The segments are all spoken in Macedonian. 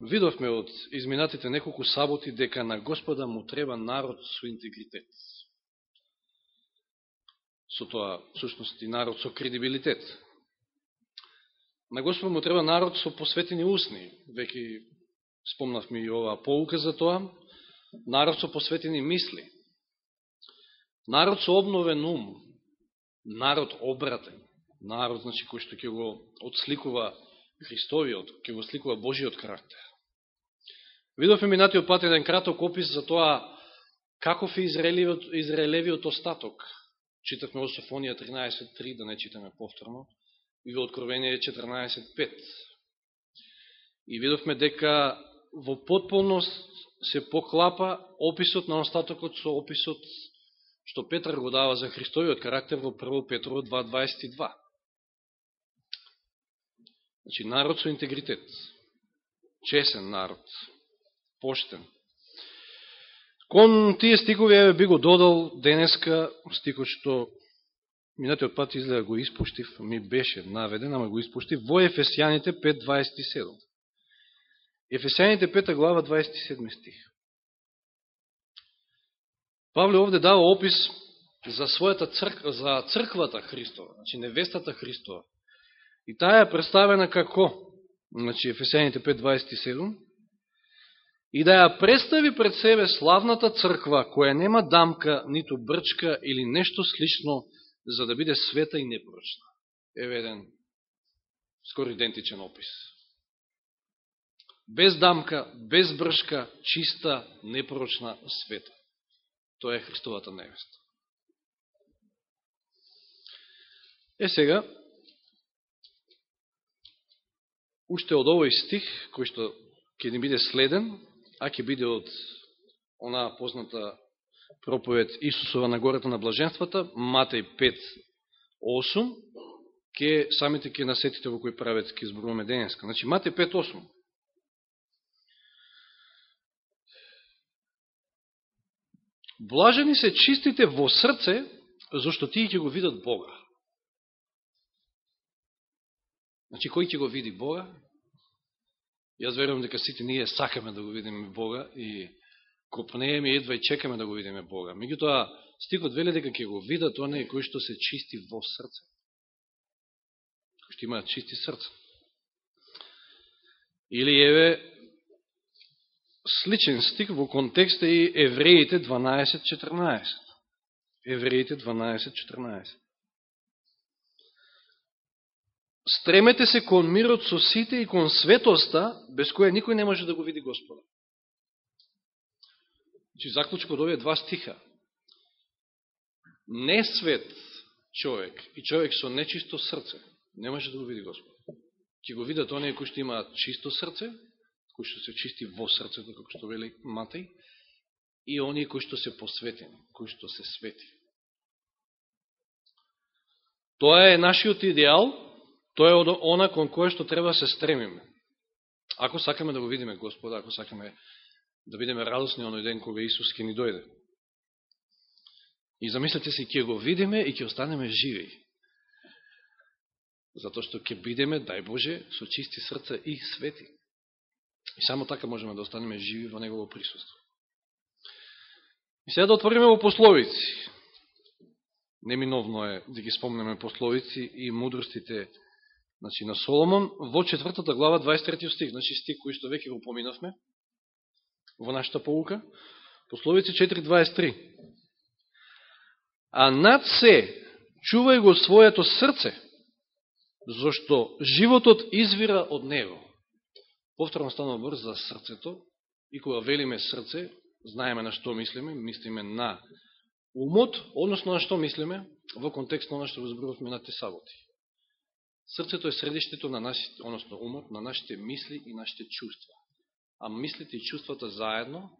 Видовме од изминатите неколку саботи дека на Господа му треба народ со интегритет. Со тоа, всушност, и народ со кредибилитет. На Господа му треба народ со посветени усни. Веќе спомнавме и оваа поука за тоа. Народ со посветени мисли. Народ со обновен ум. Народ обратен. Народ, значи, кој што ќе го отсликува Христовиот, ќе го сликува Божиот карактер. Видовме минатиот пат еден краток опис за тоа каков е Израелевиот, Израелевиот остаток. Читавме во Софонија 13.3, да не читаме повторно, и во Откровение 14.5. И видовме дека во потполност се поклапа описот на остатокот со описот што Петар го дава за Христовиот карактер во 1 Петро 2.22. Значи, народ со интегритет. Чесен народ поштен. Кон тие стикови, еве би го додал денеска стикот што минатиот пат изгледа го испуштив, ми беше наведен, ама го испуштив, во Ефесијаните 5.27. Ефесијаните 5 глава 27 стих. Павле овде дава опис за својата црква, за црквата Христова, значи невестата Христова. И таа е представена како, значи Ефесијаните 5.27, и да ја представи пред себе славната црква, која нема дамка, ниту брчка или нешто слично, за да биде света и непорочна. Еве еден скоро идентичен опис. Без дамка, без бршка, чиста, непорочна света. Тоа е Христовата невеста. Е сега, уште од овој стих, кој што ќе ни биде следен, а ќе биде од онаа позната проповед Исусова на гората на блаженствата, Матеј 5.8, ке самите ке насетите во кој правец ке изборуваме денеска. Значи, Матеј 5.8. Блажени се чистите во срце, зашто тие ќе го видат Бога. Значи, кој ќе го види Бога? Јас верувам дека сите ние сакаме да го видиме Бога и копнееме едва и чекаме да го видиме Бога. Меѓутоа, стикот вели дека ќе го видат оние кои што се чисти во срце. Кои што имаат чисти срце. Или еве сличен стик во контекста и Евреите 12.14. Евреите 12.14. Стремете се кон мирот со сите и кон светоста, без која никој не може да го види Господа. Значи, заклучок од овие два стиха. Не свет човек и човек со нечисто срце не може да го види Господа. Ке го видат оние кои што имаат чисто срце, кои што се чисти во срцето, како што вели Матеј, и оние кои што се посветени, кои што се свети. Тоа е нашиот идеал, Тоа е она кон кое што треба да се стремиме. Ако сакаме да го видиме Господа, ако сакаме да бидеме радосни оној ден кога Исус ќе ни дојде. И замислете се, ќе го видиме и ќе останеме живи. Затоа што ќе бидеме, дај Боже, со чисти срца и свети. И само така можеме да останеме живи во Негово присуство. И сега да отвориме во пословици. Неминовно е да ги спомнеме пословици и мудростите значи, на Соломон во четвртата глава 23 стих, значи стих кој што веќе го поминавме во нашата полука, Пословици 4.23. А над се чувај го своето срце, зашто животот извира од него. Повторно станува врз за срцето, и кога велиме срце, знаеме на што мислиме, мислиме на умот, односно на што мислиме, во контекст на оно што го зборувавме на те саботи. Срцето е средиштето на нашите, односно умот, на нашите мисли и нашите чувства. А мислите и чувствата заедно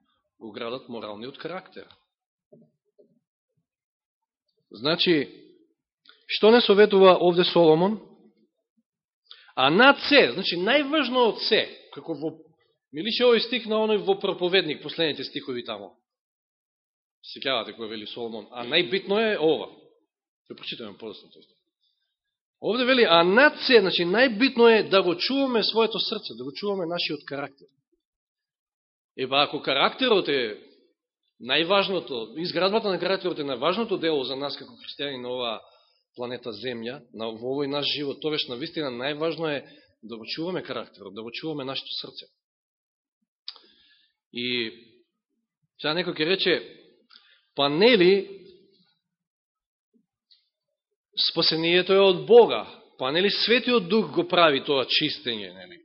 го градат моралниот карактер. Значи, што не советува овде Соломон? А над се, значи најважно од се, како во ми овој стих на оној во проповедник, последните стихови тамо. Секјавате кој вели Соломон. А најбитно е ова. Ќе прочитаме подосно тој стих. Овде вели, а над се, значи, најбитно е да го чуваме своето срце, да го чуваме нашиот карактер. Еба, ако карактерот е најважното, изградбата на карактерот е најважното дело за нас како христијани на оваа планета Земја, на во овој наш живот, тоа на вистина најважно е да го чуваме карактерот, да го чуваме нашето срце. И сега некој ќе рече, па нели спасението е од Бога, па нели Светиот Дух го прави тоа чистење, нели?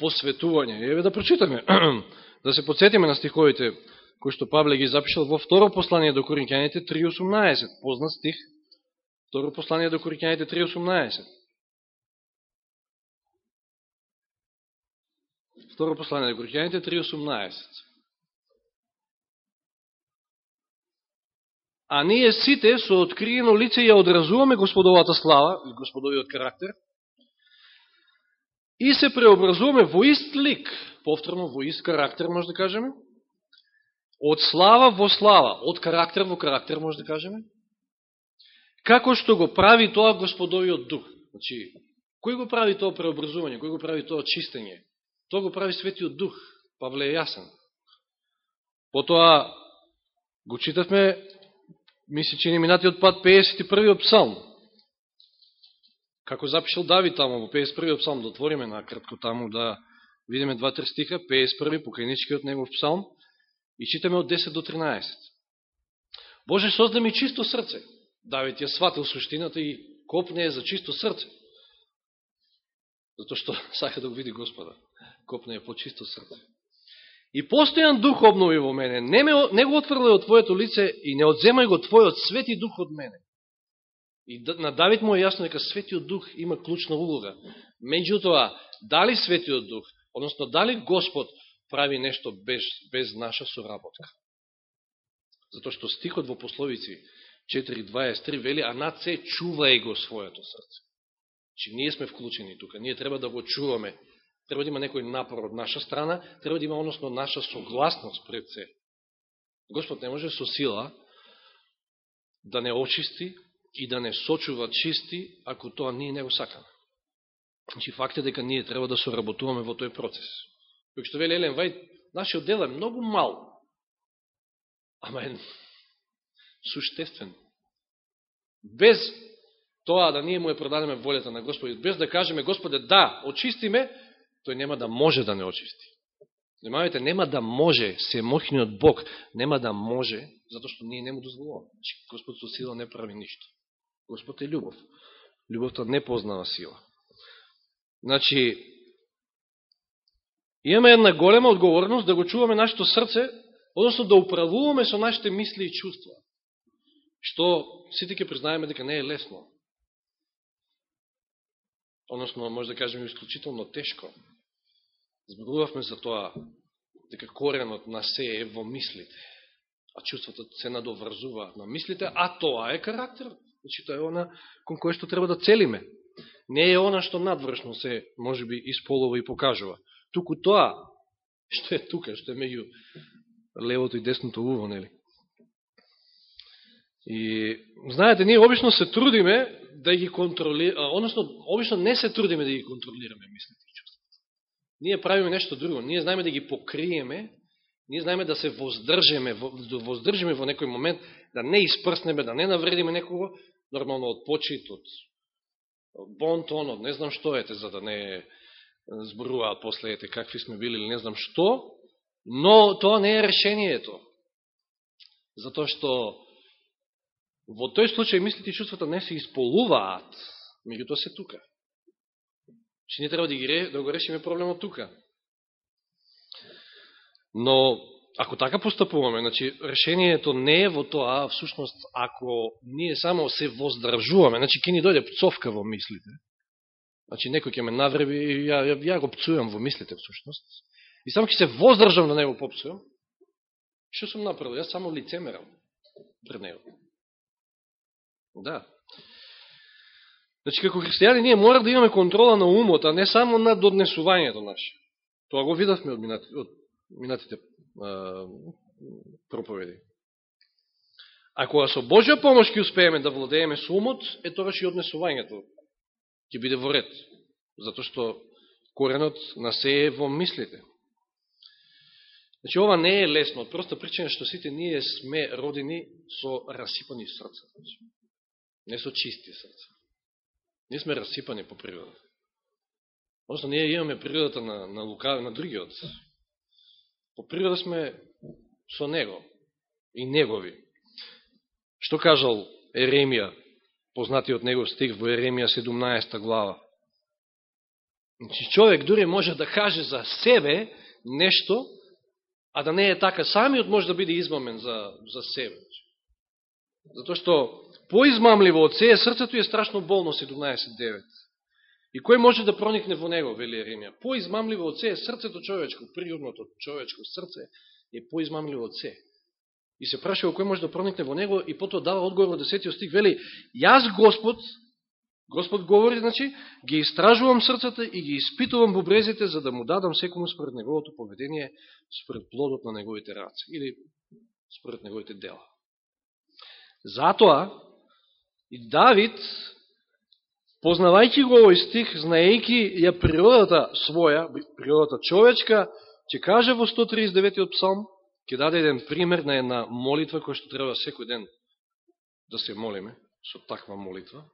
Посветување. Еве да прочитаме, да се подсетиме на стиховите кои што Павле ги запишал во второ послание до Коринќаните 3.18, познат стих, второ послание до Коринќаните 3.18. Второ послание до Коринќаните 3.18. А ние сите со откриено лице ја одразуваме Господовата слава, или Господовиот карактер, и се преобразуваме во ист лик, повторно во ист карактер, може да кажеме, од слава во слава, од карактер во карактер, може да кажеме, како што го прави тоа Господовиот дух. Значи, кој го прави тоа преобразување, кој го прави тоа чистење? Тоа го прави Светиот Дух, Павле е јасен. Потоа го читавме, мисли, че не минатиот пат 51-иот псалм. Како запишал Давид таму во 51-иот псалм, да отвориме на кратко таму, да видиме два-три стиха, 51-и, покајничкиот негов псалм, и читаме од 10 до 13. Боже, созда ми чисто срце. Давид ја сватил суштината и копне е за чисто срце. Зато што сака да го види Господа копне е по чисто срце. И постојан дух обнови во мене. Не, ме, не го отврле од Твоето лице и не одземај го Твојот свети дух од мене. И на Давид му е јасно дека светиот дух има клучна улога. Меѓутоа, дали светиот дух, односно дали Господ прави нешто без, без наша соработка? Затоа што стихот во пословици 4.23 вели, а над се чувај го своето срце. Че ние сме вклучени тука, ние треба да го чуваме треба да има некој напор од наша страна, треба да има односно наша согласност пред се. Господ не може со сила да не очисти и да не сочува чисти, ако тоа ние не го сакаме. Значи, факт е дека ние треба да соработуваме во тој процес. Кој што вели Елен Вајд, нашиот дел е многу мал, ама е суштествен. Без тоа да ние му е продадеме волјата на Господи, без да кажеме, Господе, да, очистиме, тој нема да може да не очисти. Немавите, нема да може, се мохниот Бог, нема да може, затоа што ние не му дозволуваме. Значи, Господ со сила не прави ништо. Господ е љубов. Љубовта не познава сила. Значи, имаме една голема одговорност да го чуваме нашето срце, односно да управуваме со нашите мисли и чувства. Што сите ќе признаеме дека не е лесно. Односно, може да кажеме, исклучително тешко. Зборувавме за тоа дека коренот на се е во мислите, а чувствата се надоврзува на мислите, а тоа е карактер. Значи, тоа е она кон кое што треба да целиме. Не е она што надвршно се, може би, исполува и покажува. Туку тоа, што е тука, што е меѓу левото и десното уво, нели? И, знаете, ние обично се трудиме да ги контролираме, односно, обично не се трудиме да ги контролираме мислите Ние правиме нешто друго. Ние знаеме да ги покриеме, ние знаеме да се воздржеме да воздржиме во некој момент, да не испрснеме, да не навредиме некого, нормално од почит, од бонтон, од не знам што ете, за да не зборуваат после ете какви сме били или не знам што, но тоа не е решението. Затоа што во тој случај мислите и чувствата не се исполуваат, меѓутоа се тука. Че не треба да, ги, да го решиме проблемот тука. Но, ако така постапуваме, значи, решението не е во тоа, а всушност, ако ние само се воздржуваме, значи, ке ни дојде пцовка во мислите, значи, некој ќе ме навреби, ја, ја, ја го пцујам во мислите, всушност, и само ќе се воздржам да не го попцујам, што сум направил? Јас само лицемерам пред него. Да. Значи, како христијани, ние мора да имаме контрола на умот, а не само на доднесувањето наше. Тоа го видавме од минатите, од минатите а, проповеди. Ако со Божја помош ќе успееме да владееме со умот, е тогаш и однесувањето ќе биде во ред. Зато што коренот на се е во мислите. Значи, ова не е лесно, од проста причина што сите ние сме родени со расипани срца. Значи, не со чисти срца. Ние сме расипани по природа. Односно, ние имаме природата на, на лукави, на другиот. По природа сме со него и негови. Што кажал Еремија, познатиот него стих во Еремија 17 глава? Значи, човек дури може да каже за себе нешто, а да не е така. Самиот може да биде измамен за, за себе. Затоа што поизмамливо од се срцето е страшно болно 17.9. И кој може да проникне во него, вели Римја? Поизмамливо од се срцето човечко, природното човечко срце е поизмамливо од се. И се прашува кој може да проникне во него и потоа дава одговор во 10 стих, вели, јас Господ, Господ говори, значи, ги истражувам срцата и ги испитувам бубрезите, за да му дадам секому според неговото поведение, според плодот на неговите раци или според неговите дела. Затоа, и Давид, познавајќи го овој стих, знаејќи ја природата своја, природата човечка, ќе каже во 139 псалм, ќе даде еден пример на една молитва која што треба секој ден да се молиме, со таква молитва,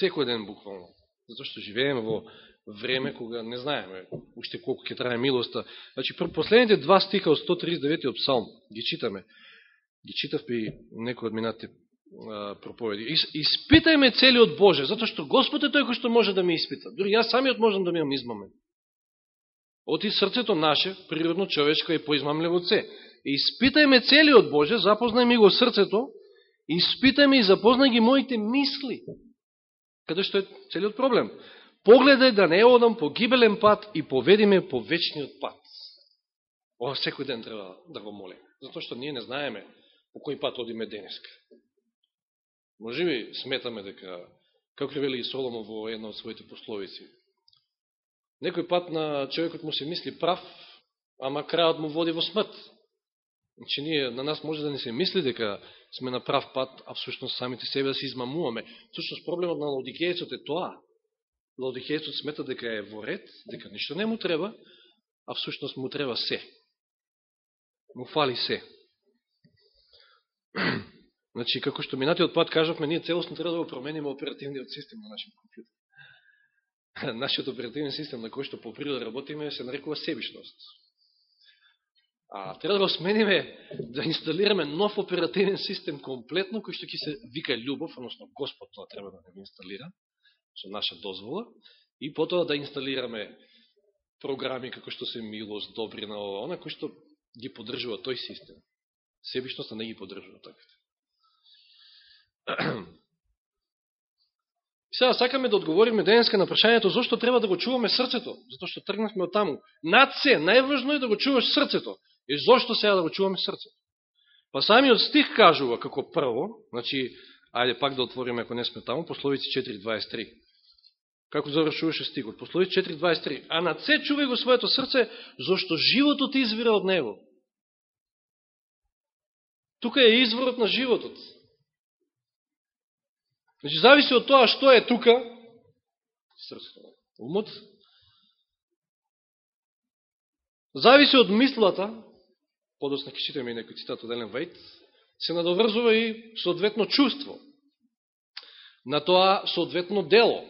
секој ден буквално, затоа што живееме во време кога не знаеме уште колку ќе трае милоста. Значи, последните два стиха од 139 псалм ги читаме. Ги читавме и некој од минатите проповеди. Испитајме целиот Боже, затоа што Господ е тој кој што може да ме испита. Дори јас самиот можам да ми имам измамен. Оти срцето наше, природно човечко, е поизмамливо це. Испитајме целиот Боже, запознајме го срцето, испитајме и запознај ги моите мисли. Каде што е целиот проблем. Погледај да не одам по гибелен пат и поведиме по вечниот пат. Ова секој ден треба да го молим. Затоа што ние не знаеме по кој пат одиме денеска. Може би сметаме дека, како вели и Соломо во една од своите пословици, некој пат на човекот му се мисли прав, ама крајот му води во смрт. Значи, ние, на нас може да не се мисли дека сме на прав пат, а всушност самите себе да се измамуваме. Всушност проблемот на Лаодикејецот е тоа. Лаодикејецот смета дека е во ред, дека ништо не му треба, а всушност му треба се. Му фали се. Значи, како што минатиот пат кажавме, ние целосно треба да го промениме оперативниот систем на нашиот компјутер. Нашиот оперативен систем на кој што по природа работиме се нарекува себишност. А треба да го смениме, да инсталираме нов оперативен систем комплетно, кој што ќе се вика љубов, односно Господ тоа треба да не го инсталира, со наша дозвола, и потоа да инсталираме програми како што се милост, добрина, ова, она, кој што ги поддржува тој систем. Себишноста не ги поддржува таквите. Сега сакаме да одговориме денеска на прашањето зашто треба да го чуваме срцето, затоа што тргнахме од таму. Над се, најважно е да го чуваш срцето. И зашто сега да го чуваме срцето? Па самиот стих кажува како прво, значи, ајде пак да отвориме ако не сме таму, пословици 4.23. Како завршуваше стихот? Пословици 4.23. А над се чувај го своето срце, зашто животот извира од него. Тука е изворот на животот. Значи, зависи од тоа што е тука, срцето, умот, зависи од мислата, подосна ке читаме и некој цитат од Елен Вајт, се надоврзува и соодветно чувство. На тоа соодветно дело.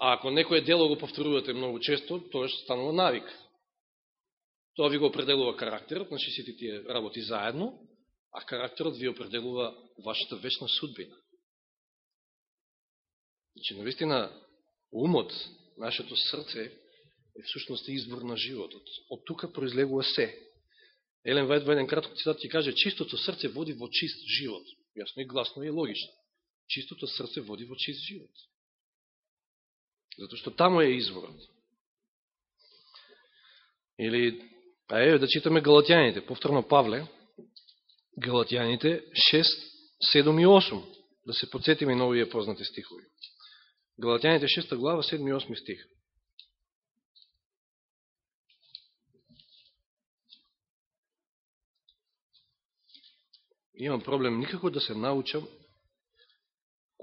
А ако некој дело го повторувате многу често, тоа ќе станува навик. Тоа ви го определува карактерот, значи сите тие работи заедно, а карактерот ви определува вашата вечна судбина. Значи, навистина, умот, нашето срце, е всушност избор на животот. Од тука произлегува се. Елен Вајд во еден кратко цитат ќе каже, чистото срце води во чист живот. Јасно и гласно и логично. Чистото срце води во чист живот. Зато што тамо е изворот. Или, а еве да читаме Галатјаните, повторно Павле, Галатјаните 6, 7 и 8. Да се подсетиме на овие познати стихови. Галатјаните 6 глава, 7 и 8 стих. Имам проблем никако да се научам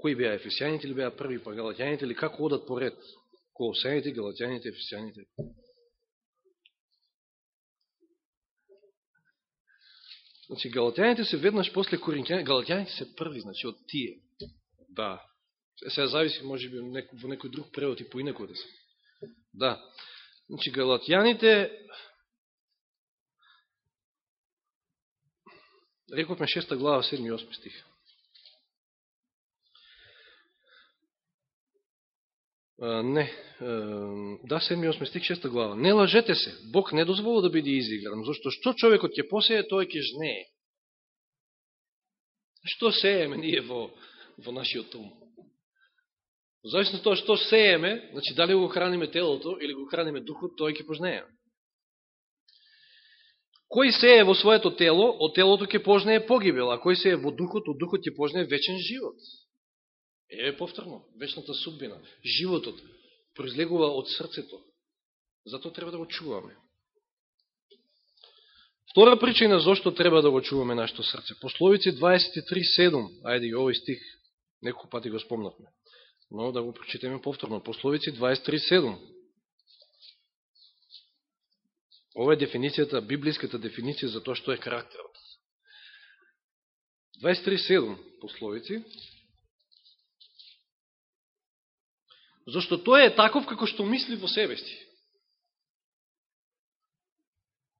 кои беа ефесијаните или беа први, па галатјаните или како одат поред. Колосените, галатјаните, ефесијаните. Значи, галатјаните се веднаш после коринќаните, галатјаните се први, значи, од тие. Да. Сега зависи, може би, во некој друг превод и поинако да се. Да. Значи, галатјаните, рековме шеста глава, 7 и 8 стих. Не, да, 7 и 8 стих, 6 глава. Не лажете се, Бог не дозвола да биде изигран, зашто што човекот ќе посее, тој ќе жнее. Што сееме ние во, во нашиот ум? Зависно тоа што сееме, значи дали го храниме телото или го храниме духот, тој ќе пожнее. Кој сее во своето тело, од телото ќе пожнее погибел, а кој сее во духот, од духот ќе пожнее вечен живот. Еве повторно, вечната судбина, животот, произлегува од срцето. Зато треба да го чуваме. Втора причина зашто треба да го чуваме нашето срце. Пословици 23.7, ајде и овој стих, некој пати го спомнатме. Но да го прочитаме повторно. Пословици 23.7. Ова е дефиницијата, библиската дефиниција за тоа што е карактерот. 23.7 пословици. Зашто тој е таков како што мисли во себе си.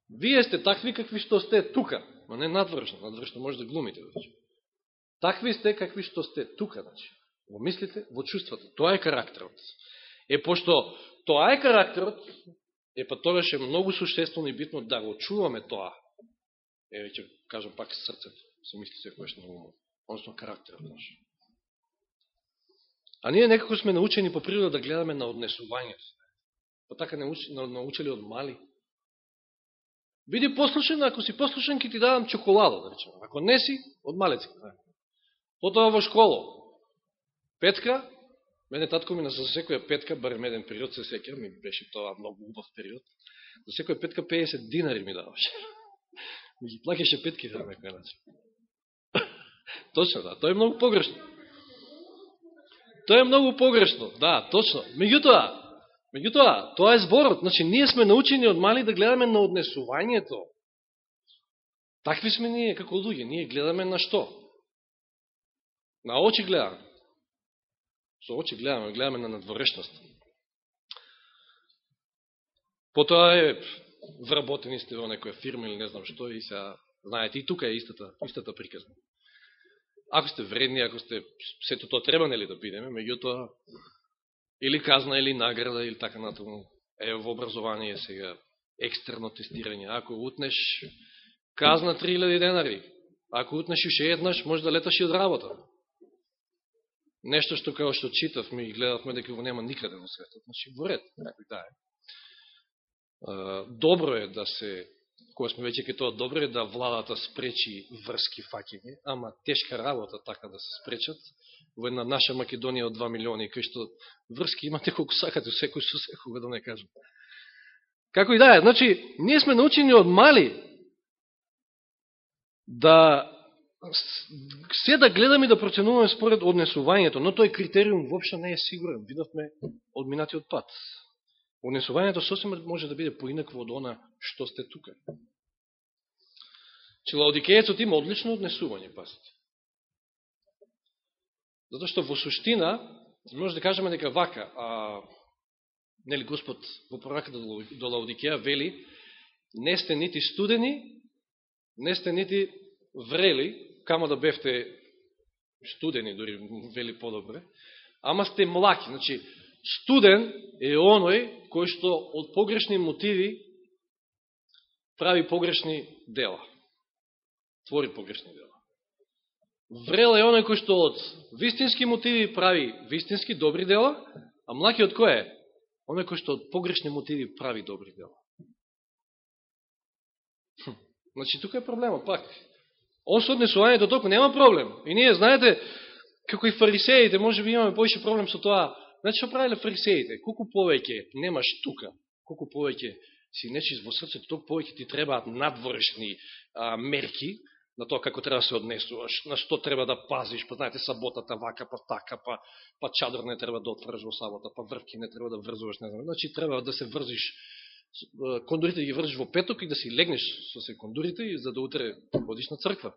Вие сте такви какви што сте тука, но не надвршно, надвршно може да глумите. Значи. Такви сте какви што сте тука, значи. Во мислите, во чувствата. Тоа е карактерот. Е, пошто тоа е карактерот, е па тоа е многу существено и битно да го чуваме тоа. Е, веќе кажам пак срцето, се мисли секојаш на умот. Односно карактерот наш. А ние некако сме научени по природа да гледаме на однесувањето. Па така не научили од мали. Биди послушен, ако си послушен, ќе ти дадам чоколада, да речем. Ако не си, од малец. Потоа во школо. Петка, мене татко ми на за секоја петка, барем еден период се секер, ми беше тоа многу убав период, за секоја петка 50 динари ми даваше. Ми ги плакеше петки на некој начин. Точно, да, тоа е многу погрешно. Тоа е многу погрешно, да, точно. Меѓутоа, меѓутоа, тоа е зборот. Значи, ние сме научени од мали да гледаме на однесувањето. Такви сме ние како луѓе. Ние гледаме на што? На очи гледаме. Со очи гледаме, гледаме на надворешност. Потоа е вработени сте во некоја фирма или не знам што и сега, знаете, и тука е истата, истата приказна. Ако сте вредни, ако сте сето тоа треба нели да бидеме, меѓутоа или казна или награда или така натаму. Е во образование сега екстерно тестирање. Ако утнеш казна 3000 денари, ако утнеш уште еднаш, може да леташ и од работа. Нешто што као што читавме и гледавме дека го нема никаде во светот. Значи, во ред, некој да е. Добро е да се кога сме веќе ке тоа добро е да владата спречи врски факење, ама тешка работа така да се спречат. Во една наша Македонија од 2 милиони, кај што врски имате колку сакате, секој со секога да не кажам. Како и да е, значи, ние сме научени од мали да се да гледаме и да проценуваме според однесувањето, но тој критериум вопшто не е сигурен. Видовме од минатиот пат. Однесувањето сосема може да биде поинакво од она што сте тука. Че Лаодикејецот има одлично однесување, пасите. Затоа што во суштина, може да кажеме дека вака, а, нели Господ во прораката до Лаодикеја вели, не сте нити студени, не сте нити врели, камо да бевте студени, дори вели подобре, ама сте млаки. Значи, Студен е оној кој што од погрешни мотиви прави погрешни дела. Твори погрешни дела. Врел е оној кој што од вистински мотиви прави вистински добри дела, а млакиот кој е? Оној кој што од погрешни мотиви прави добри дела. Хм. Значи, тука е проблема, пак. Он со однесувањето толку нема проблем. И ние, знаете, како и фарисеите, може би имаме поише проблем со тоа, Значи, што правиле фарисеите? Колку повеќе немаш тука, колку повеќе си нечиз во срцето, толку повеќе ти требаат надворешни а, мерки на тоа како треба да се однесуваш, на што треба да пазиш, па знаете, саботата вака, па така, па, па чадор не треба да отврж во сабота, па врвки не треба да врзуваш, не знам. Значи, треба да се врзиш кондурите ги врзиш во петок и да си легнеш со се кондурите за да утре одиш на црква.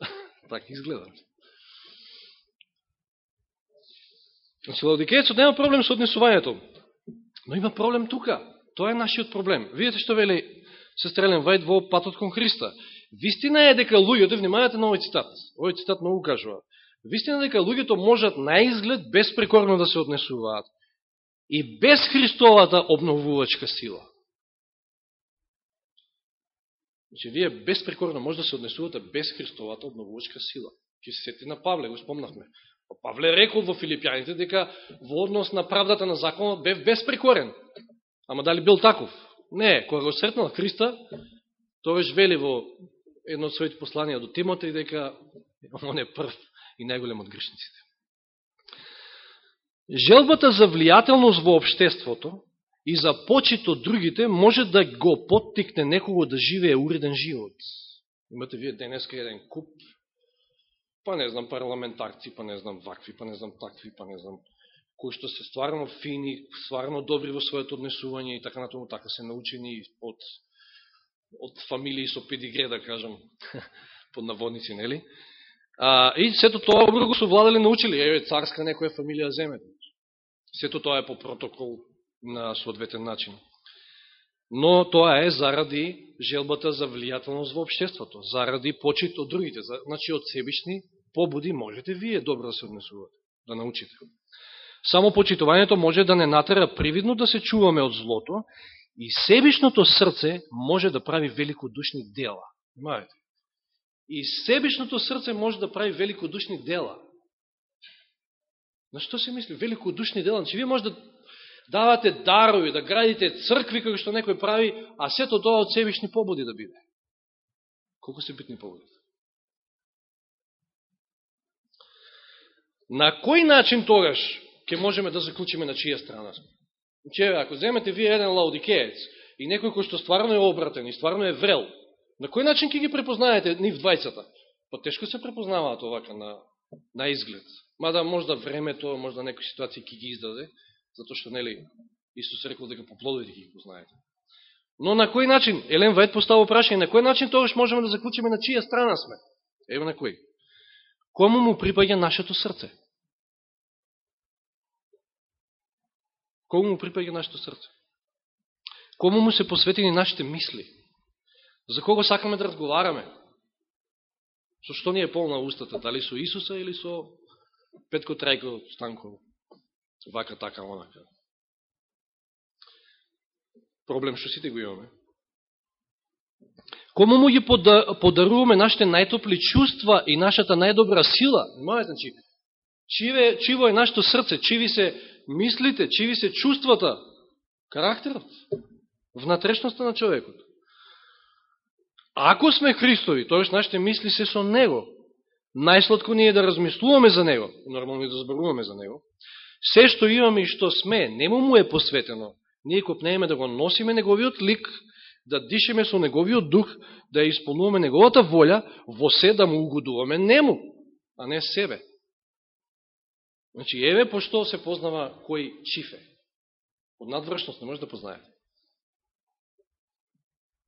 така изгледа. Значи, Лаодикејецот нема проблем со однесувањето, но има проблем тука. Тоа е нашиот проблем. Видете што вели сестрелен Вајд во патот кон Христа. Вистина е дека луѓето, внимавате на овој цитат, овој цитат многу кажува, вистина е дека луѓето можат на изглед безпрекорно да се однесуваат и без Христовата обновувачка сила. Значи, вие безпрекорно може да се однесувате без Христовата обновувачка сила. Ке се сети на Павле, го спомнахме. Па Павле рекол во Филипјаните дека во однос на правдата на законот бев безпрекорен. Ама дали бил таков? Не, кога го сретнал Христа, веш вели во едно од своите посланија до Тимоте дека он е прв и најголем од грешниците. Желбата за влијателност во обштеството и за почит од другите може да го поттикне некого да живее уреден живот. Имате вие денеска еден куп па не знам, парламентарци, па не знам, вакви, па не знам, такви, па не знам, кои што се стварно фини, стварно добри во своето однесување и така натаму, така се научени од, од фамилии со педигре, да кажам, под наводници, нели? А, и сето тоа го со владали научили, еве, царска некоја фамилија земе. Сето тоа е по протокол на соодветен начин. Но тоа е заради желбата за влијателност во обштеството, заради почит од другите, значи од себични побуди можете вие добро да се однесувате, да научите. Само почитувањето може да не натера привидно да се чуваме од злото и себичното срце може да прави великодушни дела. имајте И себичното срце може да прави великодушни дела. На што се мисли? Великодушни дела. Значи, вие може да давате дарови, да градите цркви, како што некој прави, а сето тоа од себишни побуди да биде. Колко се битни побуди? На кој начин тогаш ќе можеме да заклучиме на чија страна сме? Че, ако земете вие еден лаудикеец и некој кој што стварно е обратен и стварно е врел, на кој начин ќе ги препознаете нив двајцата? Па тешко се препознаваат овака на, на изглед. Мада можда времето, можда некои ситуации ќе ги издаде, затоа што, нели, Исус рекол дека по плодовите ги познаете. Но на кој начин, Елен Вајд поставил прашање, на кој начин тогаш можеме да заклучиме на чија страна сме? Еве на кој. Кому му припаѓа нашето срце? Кому му припаѓа нашето срце? Кому му се посветени нашите мисли? За кого сакаме да разговараме? Со што ни е полна устата? Дали со Исуса или со Петко Трајко Станков? Вака, така, онака. Проблем што сите го имаме. Кому му ги подаруваме нашите најтопли чувства и нашата најдобра сила? Знаете, значи, чиве, чиво е нашето срце, чиви се мислите, чиви се чувствата, карактерот, внатрешноста на човекот. Ако сме Христови, тоеш нашите мисли се со Него, најсладко ни е да размислуваме за Него, нормално и да зборуваме за Него, се што имаме и што сме, нему му е посветено. Ние копнееме да го носиме неговиот лик, да дишеме со неговиот дух, да исполнуваме неговата волја, во се да му угодуваме нему, а не себе. Значи, еве пошто се познава кој чифе. Од надвршност не може да познаете.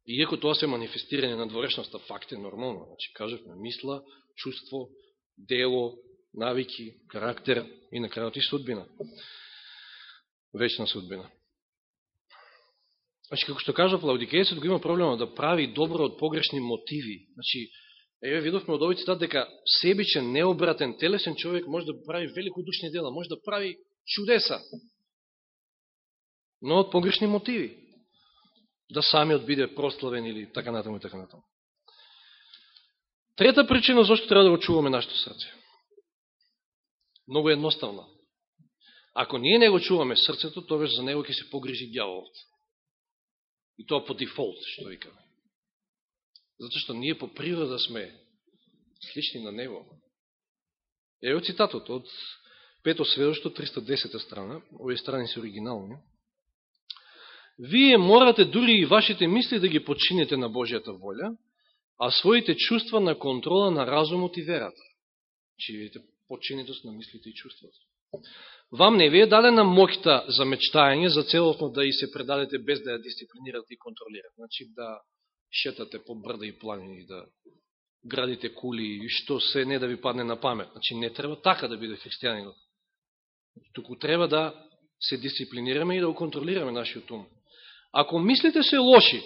Иако тоа се манифестирање на надворешноста факт е нормално. Значи, кажавме, мисла, чувство, дело, навики, карактер и на крајот и судбина. Вечна судбина. Значи, како што кажа Лаудикејецот, го има проблема да прави добро од погрешни мотиви. Значи, еве видовме од овој цитат дека себичен, необратен, телесен човек може да прави великодушни дела, може да прави чудеса, но од погрешни мотиви. Да самиот биде прославен или така натаму и така натаму. Трета причина зашто треба да го чуваме нашето срце Много едноставна. Ако ние не го чуваме срцето, тоа за него ќе се погрижи дјаволот. И тоа по дефолт, што викаме. Зато што ние по природа сме слични на него. Ево цитатот од Пето сведошто, 310 страна, овие страни се оригинални. Вие морате дури и вашите мисли да ги подчините на Божијата волја, а своите чувства на контрола на разумот и верата. Че видите, починетост на мислите и чувствата. Вам не ви е дадена моќта за мечтање, за целосно да и се предадете без да ја дисциплинирате и контролирате. Значи да шетате по брда и планини, да градите кули и што се не да ви падне на памет. Значи не треба така да биде христијанинот. Туку треба да се дисциплинираме и да го контролираме нашиот ум. Ако мислите се лоши,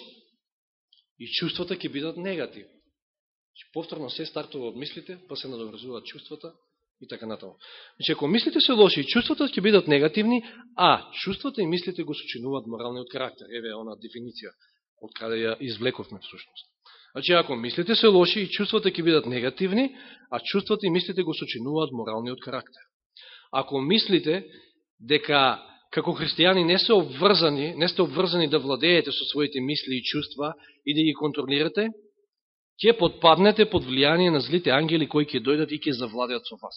и чувствата ќе бидат негативни. Значи, повторно се стартува од мислите, па се надоврзуваат чувствата и така натаму. Значи, ако мислите се лоши и чувствата ќе бидат негативни, а чувствата и мислите го сочинуваат моралниот карактер. Еве она дефиниција од каде ја извлековме всушност. Значи, ако мислите се лоши и чувствата ќе бидат негативни, а чувствата и мислите го сочинуваат моралниот карактер. Ако мислите дека како христијани не се обврзани, не сте обврзани да владеете со своите мисли и чувства и да ги контролирате, ќе подпаднете под влијание на злите ангели кои ќе дојдат и ќе завладеат со вас.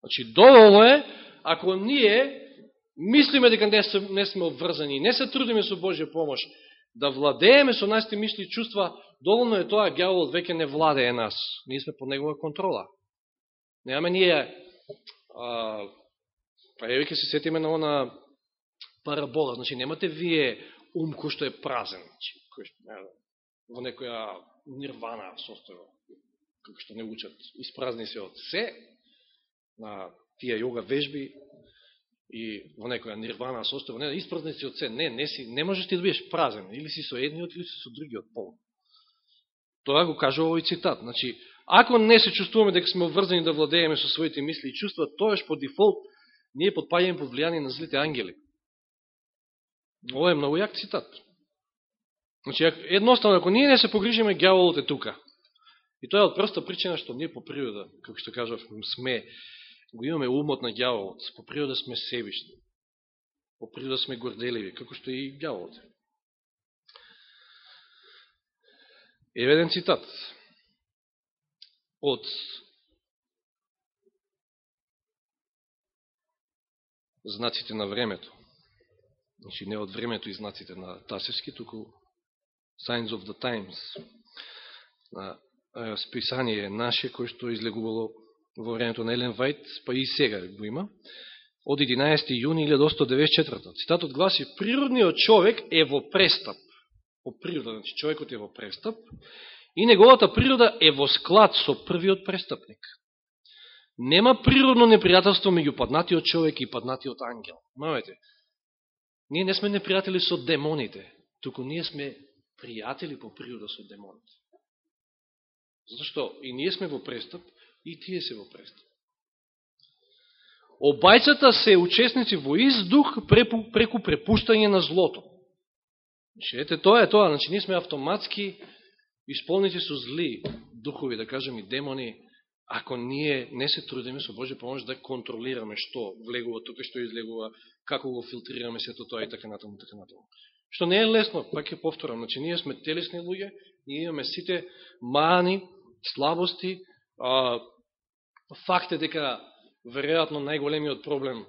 Значи, доволно е, ако ние мислиме дека не, не сме обврзани, не се трудиме со Божја помош, да владееме со нашите мисли и чувства, доволно е тоа, гјаволот веќе не владее нас. Ние сме под негова контрола. Немаме ние а, Па еве ќе се сетиме на она парабола. Значи, немате вие ум кој што е празен. Значи, кој што, не, во некоја нирвана состојба, како што не учат, испразни се од се, на тие јога вежби, и во некоја нирвана состојба, не, испразни се од се, не, не, си, не можеш ти да бидеш празен, или си со едниот, или си со другиот пол. Тоа го кажа овој цитат. Значи, ако не се чувствуваме дека сме обврзани да владееме со своите мисли и чувства, тоаш по дефолт ние подпаѓаме под влијание на злите ангели. Ова е многу јак цитат. Значи, едноставно, ако ние не се погрижиме, гјаволот е тука. И тоа е од проста причина што ние по природа, како што кажав, сме, го имаме умот на гјаволот. По природа сме себишни. По природа сме горделиви, како што и гјаволот е. Еве еден цитат од знаците на времето. Значи не од времето и знаците на Тасевски, туку Signs of the Times. На списание наше, кој што излегувало во времето на Елен Вајт, па и сега го има, од 11. јуни 1994. Цитатот гласи, природниот човек е во престап. По природа, значи човекот е во престап, и неговата природа е во склад со првиот престапник. Нема природно непријателство меѓу паднатиот човек и паднатиот ангел. Мавете, ние не сме непријатели со демоните, туку ние сме пријатели по природа со демоните. Зашто? И ние сме во престап, и тие се во престап. Обајцата се учесници во издух преку, преку препуштање на злото. Значи, ете, тоа е тоа. Значи, ние сме автоматски исполнити со зли духови, да кажем, и демони, ако ние не се трудиме со Божја помош да контролираме што влегува тука, што излегува, како го филтрираме сето тоа и така натаму, така натаму. Што не е лесно, пак ќе повторам, значи ние сме телесни луѓе, ние имаме сите мани, слабости, а, факт е дека веројатно најголемиот проблем,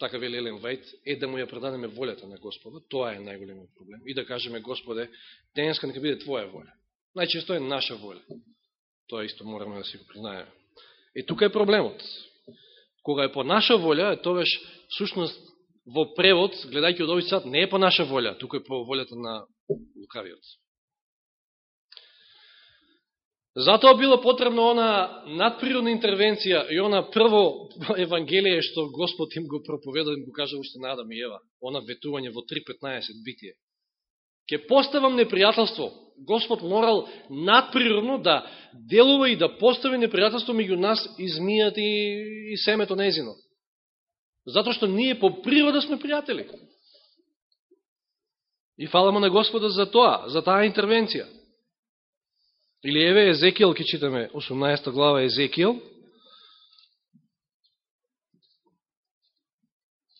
така вели Елен Вајт, е да му ја предадеме волјата на Господа, тоа е најголемиот проблем, и да кажеме Господе, денеска нека биде Твоја воля. Најчесто е наша воля. Тоа исто мораме да си го признаеме. И тука е проблемот. Кога е по наша волја, е тогаш всушност во превод, гледајќи од овој сад, не е по наша волја, туку е по волјата на лукавиот. Затоа било потребно она надприродна интервенција и она прво евангелие што Господ им го проповеда, им го кажа уште на Адам и Ева, она ветување во 3.15 битие. Ке поставам непријателство. Господ морал надприродно да делува и да постави непријателство меѓу нас и змијата и, и семето незино. Зато што ние по природа сме пријатели. И фаламо на Господа за тоа, за таа интервенција. Или еве Езекијал, ке читаме 18 глава Езекијал.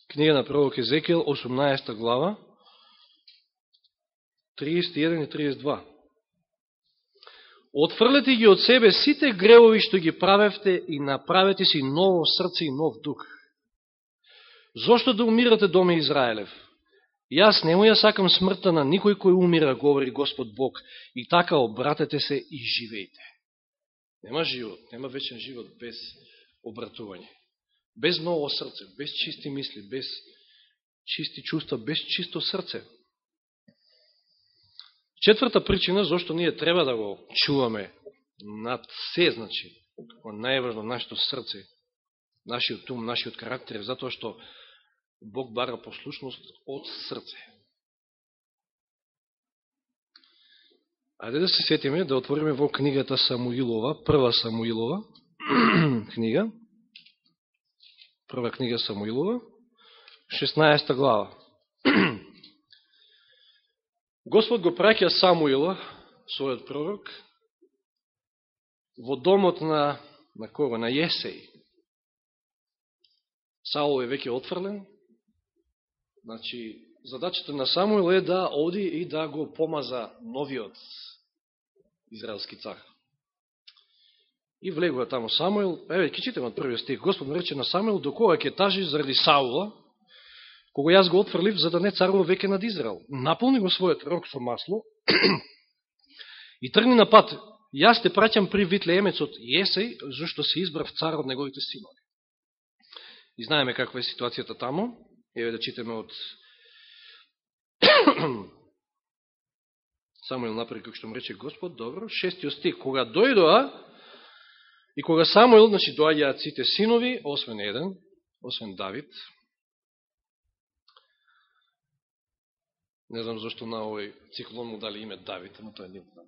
Книга на пророк Езекијал, 18 глава. 31 и 32. Отфрлете ги од себе сите гревови што ги правевте и направете си ново срце и нов дух. Зошто да умирате доме Израелев? Јас не му ја сакам смртта на никој кој умира, говори Господ Бог, и така обратете се и живејте. Нема живот, нема вечен живот без обратување. Без ново срце, без чисти мисли, без чисти чувства, без чисто срце. Четврта причина зашто ние треба да го чуваме над се, значи, како најважно нашето срце, нашиот ум, нашиот карактер, затоа што Бог бара послушност од срце. Ајде да се сетиме, да отвориме во книгата Самуилова, прва Самуилова книга, прва книга Самуилова, 16 глава. Господ го праќа Самуила, својот пророк, во домот на, на кого? На Јесеј. Саул е веќе отфрлен. Значи, задачата на Самуил е да оди и да го помаза новиот израелски цар. И влегува тамо Самуил, еве, ќе читаме од првиот стих, Господ му рече на Самуил, до кога ќе тажи заради Саула, кога јас го отфрлив, за да не царува веќе над Израел. Наполни го својот рок со масло и тргни на пат. Јас те праќам при Витлеемецот Јесеј, зашто се избрав цар од неговите синови. И знаеме каква е ситуацијата тамо. Еве да читаме од Самуил напред, како што му рече Господ, добро, шестиот стих, кога дојдоа и кога Самуил, значи доаѓаат сите синови, освен еден, освен Давид, не знам зашто на овој циклон му дали име Давид, но тоа не знам.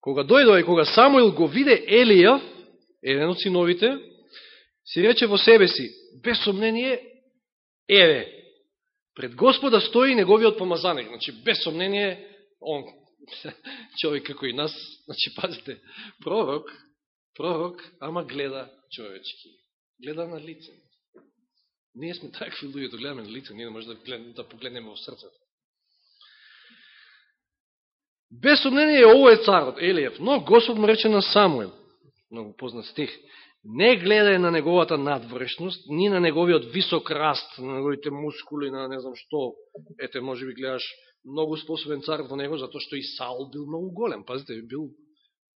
Кога дојдоа и кога Самуил го виде Елија, еден од синовите, си рече во себе си, без сомнение, еве, Пред Господа стои неговиот помазаник. Значи, без сомнение, он, човек како и нас, значи, пазите, пророк, пророк, ама гледа човечки. Гледа на лице. Ние сме такви луѓе да гледаме на лице, ние не може да, гледаме, да погледнеме во срцето. Без сомнение, ово е царот, Елиев, но Господ му рече на Самуил, многу познат стих, не гледај на неговата надвршност, ни на неговиот висок раст, на неговите мускули, на не знам што. Ете, може би гледаш многу способен цар во него, затоа што и Саул бил многу голем. Пазите, бил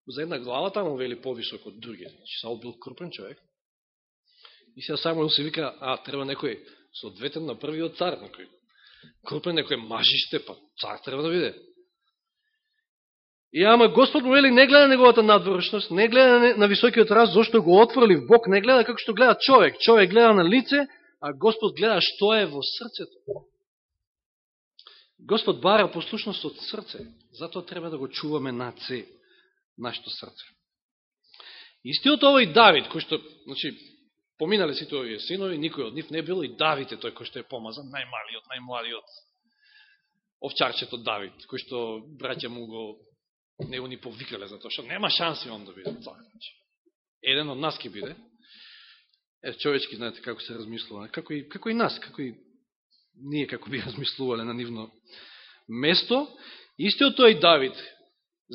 за една глава таму вели повисок од други. Значи, Саул бил крупен човек. И сега Самуил се вика, а, треба некој соодветен на првиот цар, некој крупен, некој мажиште, па цар треба да биде. И ама Господ му вели не гледа неговата надворешност, не гледа на високиот раз, зашто го отврли в Бог, не гледа како што гледа човек. Човек гледа на лице, а Господ гледа што е во срцето. Господ бара послушност од срце, затоа треба да го чуваме на це, нашето срце. Истиот овој Давид, кој што, значи, поминале сите овие синови, никој од нив не бил и Давид е тој кој што е помазан, најмалиот, најмладиот овчарчето Давид, кој што браќа му го него ни повикале, затоа што нема шанси он да биде цар. Еден од нас ќе биде. Е, човечки, знаете како се размислува. Како и, како и нас, како и ние како би размислувале на нивно место. Истиот тој Давид,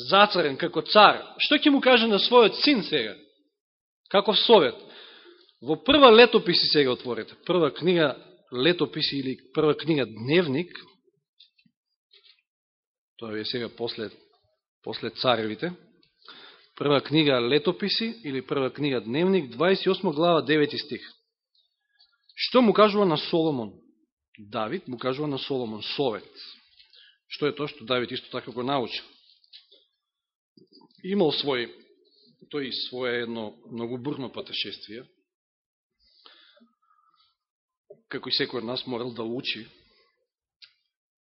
зацарен како цар, што ќе му каже на својот син сега? Каков совет? Во прва летописи сега отворите. Прва книга летописи или прва книга дневник, тоа е сега после после царевите. Прва книга Летописи или прва книга Дневник, 28 глава, 9 стих. Што му кажува на Соломон? Давид му кажува на Соломон совет. Што е тоа што Давид исто така го научил? Имал свој, тој своje едно многу бурно патешествие, како и секој од нас морал да учи.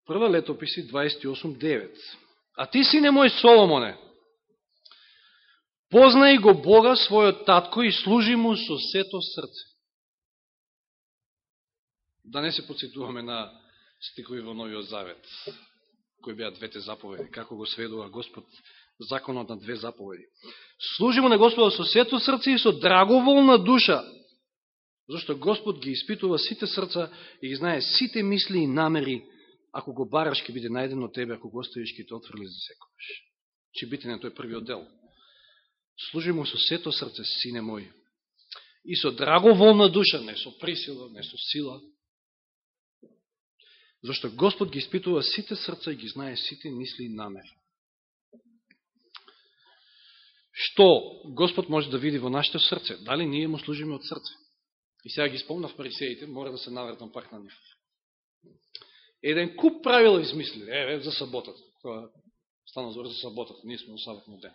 Прва летописи 28.9. А ти, сине мој Соломоне, познај го Бога, својот татко, и служи му со сето срце. Да не се подсетуваме на стикови во Новиот Завет, кои беа двете заповеди, како го сведува Господ законот на две заповеди. Служи му на Господа со сето срце и со драговолна душа, зашто Господ ги испитува сите срца и ги знае сите мисли и намери ако го бараш, ќе биде најден од тебе, ако го оставиш, ќе те отврли за секојаш. Че бите на тој првиот дел. Служи му со сето срце, сине мој, и со драговолна душа, не со присила, не со сила. Зашто Господ ги испитува сите срца и ги знае сите мисли и намери. што Господ може да види во нашето срце, дали ние му служиме од срце. И сега ги спомнав парисеите, мора да се навратам пак на нив. Еден куп правила измислили, еве, за саботата. кога стана збор за саботата, ние сме на саботно ден.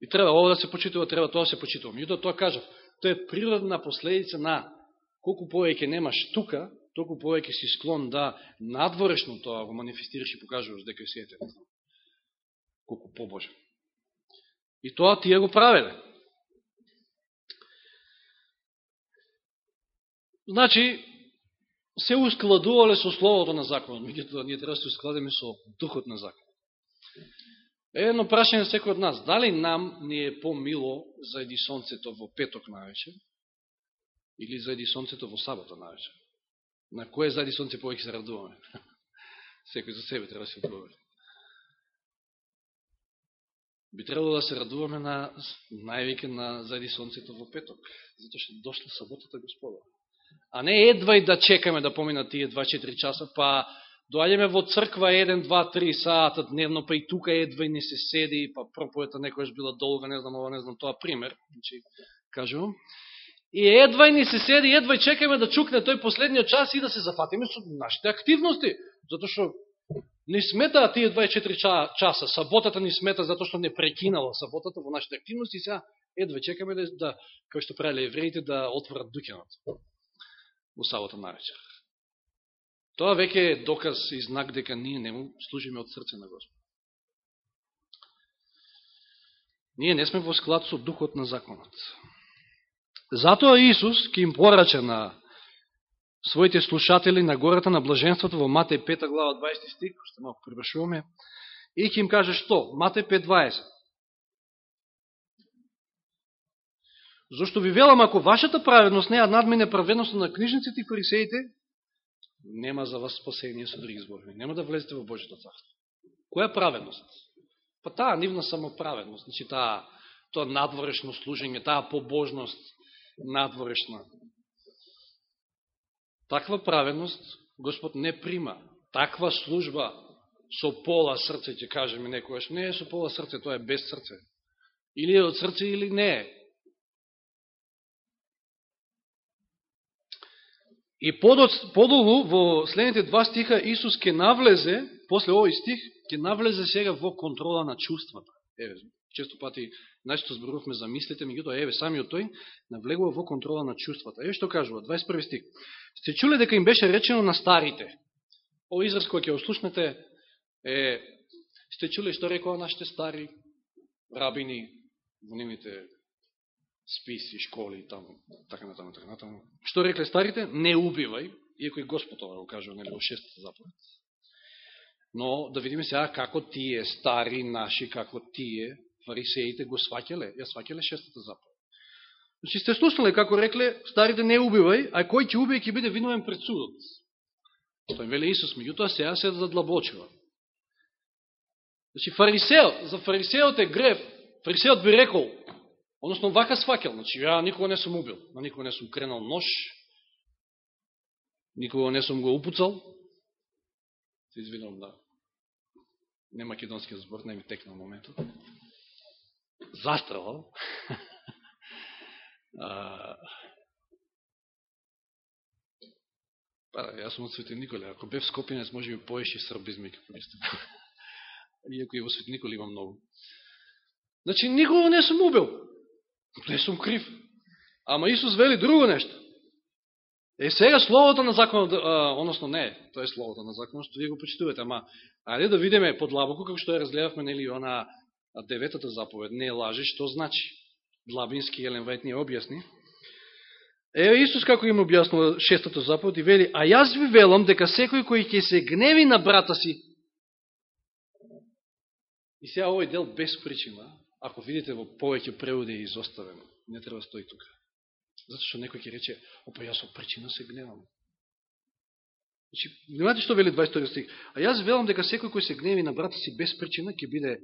И треба ова да се почитува, треба тоа да се почитува. Меѓутоа тоа кажав, тоа е природна последица на колку повеќе немаш тука, толку повеќе си склон да надворешно тоа го манифестираш и покажуваш дека си ете. Колку побожен. И тоа тие го правеле. Значи, се ускладувале со словото на законот, меѓутоа ние треба да се ускладиме со духот на законот. Едно прашање на секој од нас. Дали нам ни е помило заеди сонцето во петок навечер или заеди сонцето во сабота навечер? На кое заеди сонце повеќе се радуваме? Секој за себе треба да се одговори. Би требало да се радуваме на највеќе на заеди сонцето во петок, затоа што дошла саботата Господа. А не едва и да чекаме да поминат тие 2-4 часа, па доаѓаме во црква 1, 2, 3 саата дневно, па и тука едва и не се седи, па проповета некојаш била долга, не знам, ова не знам, тоа пример, значи, кажувам. И едва и не се седи, едва и чекаме да чукне тој последниот час и да се зафатиме со нашите активности, затоа што не смета тие 24 часа, саботата не смета затоа што не прекинала саботата во нашите активности и сега едва чекаме да, да како што правиле евреите, да отворат дукенот во сабота на вечер. Тоа веќе е доказ и знак дека ние не му служиме од срце на Господ. Ние не сме во склад со духот на законот. Затоа Исус ќе им порача на своите слушатели на гората на блаженството во Матеј 5 глава 20 стих, што малко прибашуваме, и ќе им каже што? Матеј 5.20. Зошто ви велам, ако вашата праведност не е надмине праведността на книжниците и фарисеите, нема за вас спасение со други зборови. Нема да влезете во Божето царство. Која праведност? Па таа нивна самоправедност, значи таа тоа надворешно служење, таа побожност надворешна. Таква праведност Господ не прима. Таква служба со пола срце, ќе кажеме некојаш, не е со пола срце, тоа е без срце. Или е од срце, или не е. И подолу во следните два стиха Исус ќе навлезе, после овој стих, ќе навлезе сега во контрола на чувствата. Еве, често пати најсто зборувавме за мислите, меѓутоа еве самиот тој навлегува во контрола на чувствата. Еве што кажува 21 стих. Сте чуле дека им беше речено на старите. Овој израз кој ќе ослушнете е сте чуле што рекоа нашите стари рабини во нивните списи, школи и таму, така натаму, така натаму. Што рекле старите? Не убивај, иако и Господ ова го кажува нели, во шестата заповед. Но да видиме сега како тие стари наши, како тие фарисеите го сваќале, ја сваќале шестата заповед. Значи сте слушнале како рекле старите не убивај, а кој ќе убие ќе биде виновен пред судот. Тоа вели Исус, меѓутоа сега се задлабочува. Значи фарисеот, за фарисеот е грев, фарисеот би рекол, Односно, вака свакел. Значи, ја никога не сум убил, на никога не сум кренал нож, никога не сум го упуцал. Се извинувам да не македонски збор, не ми текна моментот. Застрелал. Па, да, јас сум од Свети Николе. Ако бев скопинец, може би поеше србизми како мислам. Иако и во Свети Николе има многу. Значи, никога не сум убил. Не сум крив. Ама Исус вели друго нешто. Е, сега словото на законот, односно не, тоа е словото на законот, што вие го почитувате, ама ајде да видиме подлабоко како што ја разгледавме, нели, она деветата заповед, не лажи, што значи. Длабински Елен Вајт ни објасни. Е, Исус како им објаснува шестата заповед и вели, а јас ви велам дека секој кој ќе се гневи на брата си, и сега овој дел без причина, ако видите во повеќе преводи е изоставено, не треба да стои тука. Зато што некој ќе рече, опа, јас со причина се гневам. Значи, внимате што вели 22 стих. А јас велам дека секој кој се гневи на брата си без причина ќе биде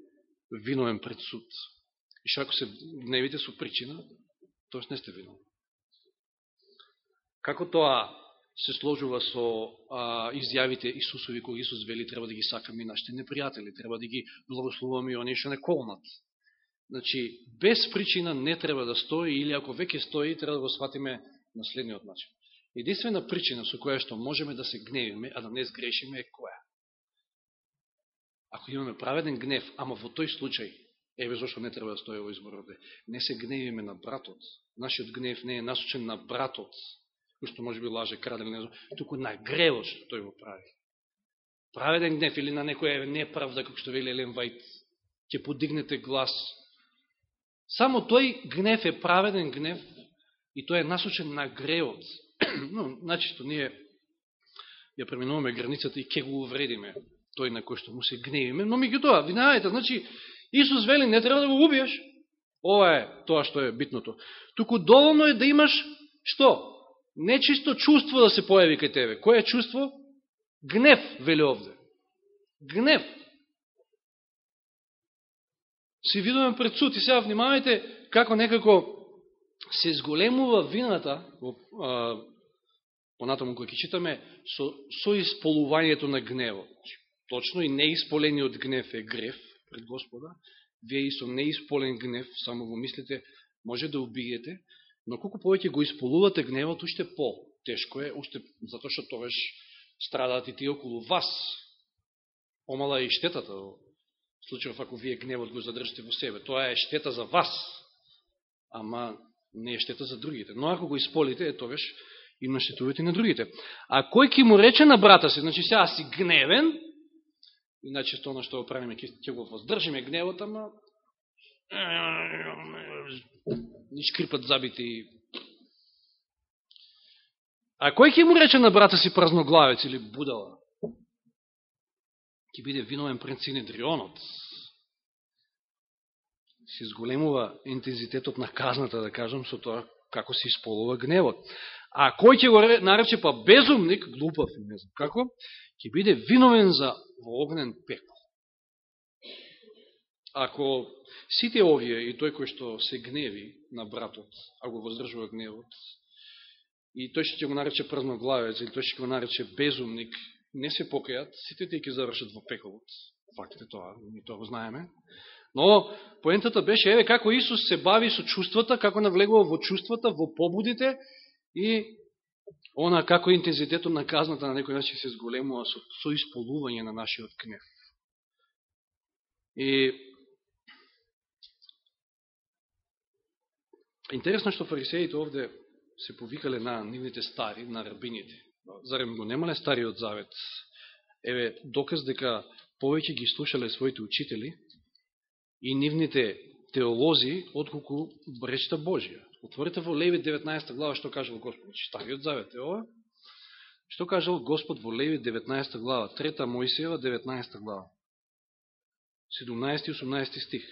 виновен пред суд. И што ако се гневите со причина, тоа не сте виновен. Како тоа се сложува со а, изјавите Исусови кои Исус вели треба да ги сакаме нашите непријатели, треба да ги благословуваме и оние што не колнат Значи, без причина не треба да стои, или ако веќе стои, треба да го сватиме на следниот начин. Единствена причина со која што можеме да се гневиме, а да не сгрешиме, е која? Ако имаме праведен гнев, ама во тој случај, еве зашто не треба да стои во изборот, не се гневиме на братот. Нашиот гнев не е насочен на братот, кој што може би лаже, краде, не знам, туку на гревот што тој го прави. Праведен гнев или на некоја неправда, како што вели Елен Вајт, ќе подигнете глас. Само тој гнев е праведен гнев и тој е насочен на греот. Но, значи, што ние ја преминуваме границата и ќе го увредиме тој на кој што му се гневиме, но ми ги тоа, винајте, значи, Исус вели, не треба да го убиеш. Ова е тоа што е битното. Туку доволно е да имаш, што? Нечисто чувство да се појави кај тебе. Кој е чувство? Гнев, вели овде. Гнев. Си видуваме пред суд и сега внимавајте како некако се зголемува вината, понатаму кој ќе читаме, со, со исполувањето на гневот. Значи, точно и неисполениот гнев е грев пред Господа. Вие и со неисполен гнев, само го мислите, може да убиете, но колку повеќе го исполувате гневот, уште по-тешко е, уште затоа што тогаш страдаат и тие околу вас. Помала е и штетата во случајов ако вие гневот го задржите во себе. Тоа е штета за вас, ама не е штета за другите. Но ако го исполите, е тогаш им наштетувате на другите. А кој ќе му рече на брата си, значи сега си гневен, иначе тоа што го правиме, ќе го воздржиме гневот, ама ни шкрипат забити. А кој ќе му рече на брата си празноглавец или будала? Ќе биде виновен пред Синедрионот. Се изголемува интензитетот на казната, да кажам, со тоа како се исполува гневот. А кој ќе го нарече па безумник, глупав, не знам како, ќе биде виновен за во огнен пекол. Ако сите овие и тој кој што се гневи на братот, а го воздржува гневот, и тој што ќе го нарече празноглавец, или тој што ќе го нарече безумник, не се покајат, сите тие ќе завршат во пеколот. Факт е тоа, ми тоа го знаеме. Но, поентата беше, еве, како Исус се бави со чувствата, како навлегува во чувствата, во побудите и она како интензитетот на казната на некој начин се зголемува со, со исполување на нашиот гнев. И интересно што фарисеите овде се повикале на нивните стари, на рабините. Зарем го немале стариот завет? Еве, доказ дека повеќе ги слушале своите учители и нивните теолози, отколку речта Божија. Отворите во Леви 19 глава што кажал Господ. Значи, стариот завет е ова. Што кажал Господ во Леви 19 глава? Трета Моисеева 19 глава. 17 и 18 стих.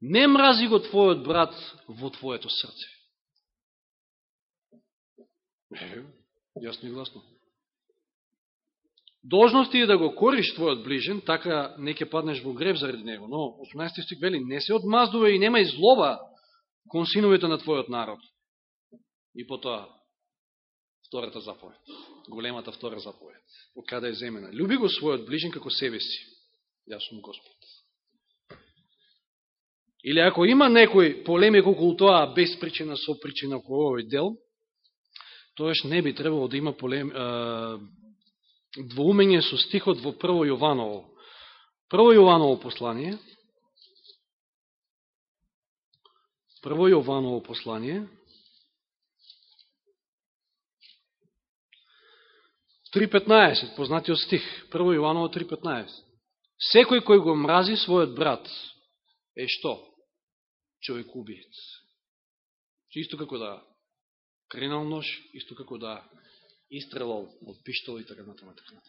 Не мрази го твојот брат во твоето срце. Е, јасно и гласно. Должност е да го кориш твојот ближен, така не ќе паднеш во греб заради него. Но 18 стих вели, не се одмаздува и нема излова кон синовите на твојот народ. И потоа, втората заповед, големата втора заповед, од каде е земена. Люби го својот ближен како себе си. Јас сум Господ. Или ако има некој полемик околу тоа без причина, со причина околу овој дел, тоеш не би требало да има полем, а, двоумење со стихот во Прво Јованово. Прво Јованово послание, Прво Јованово послание, 3.15, познатиот стих, Прво Јованово 3.15. Секој кој го мрази својот брат е што? Човек убиец. Исто како да кренал нож, исто како да истрелал од пиштол и така натаму. Така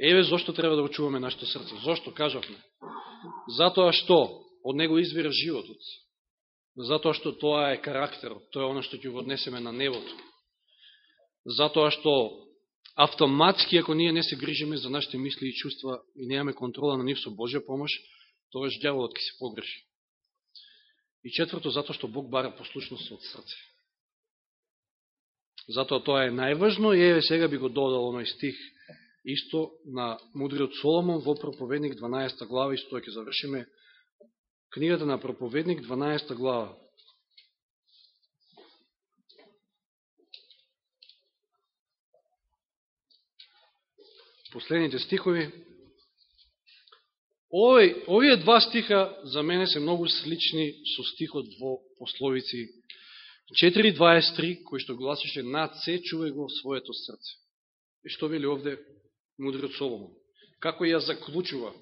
Еве зашто треба да го чуваме нашето срце. Зошто кажавме? Затоа што од него извира животот. Затоа што тоа е карактерот, тоа е оно што ќе го однесеме на небото. Затоа што автоматски, ако ние не се грижиме за нашите мисли и чувства и немаме контрола на нив со Божја помош, тоа дјаволот ќе се погреши. И четврто, затоа што Бог бара послушност од срце. Затоа тоа е најважно и еве сега би го додал оној стих исто на мудриот Соломон во проповедник 12 глава, што ќе завршиме книгата на проповедник 12 глава. Последните стихови. Овие, овие два стиха за мене се многу слични со стихот во пословици 4.23, кој што гласише над се чувај го своето срце. И што вели овде мудриот Соломон? Како ја заклучува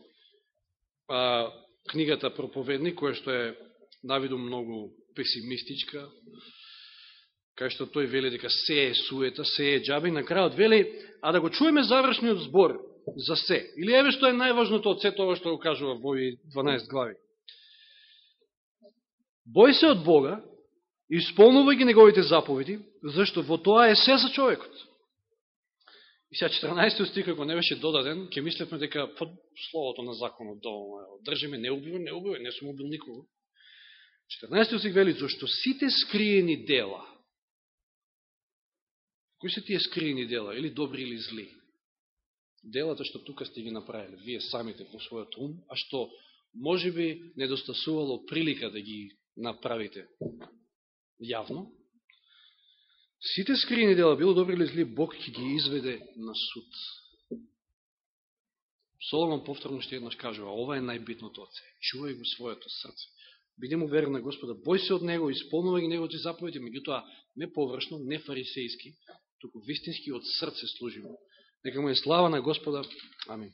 а, книгата Проповедник, која што е навидом многу песимистичка, кај што тој вели дека се е суета, се е джаби, на крајот вели, а да го чуеме завршниот збор за се. Или еве што е најважното од сето ова што го кажува во 12 глави. Бој се од Бога, исполнувај ги неговите заповеди, зашто во тоа е се за човекот. И сега 14 стих, ако не беше додаден, ќе мислевме дека под словото на законот доволно е. Држиме, не убивај, не убивај, не сум убил никого. 14 стих вели, зашто сите скриени дела, кои се тие скриени дела, или добри или зли? Делата што тука сте ги направили, вие самите по својот ум, а што може би недостасувало прилика да ги направите јавно, сите скриени дела, било добри или зли, Бог ќе ги изведе на суд. Соломон повторно ще еднаш кажува, ова е најбитното оце. Чувај го своето срце. Биде му верен на Господа, бој се од Него, исполнувај ги Неговите заповеди, меѓутоа не површно, не фарисејски, туку вистински од срце служимо. Нека му е слава на Господа. Амин.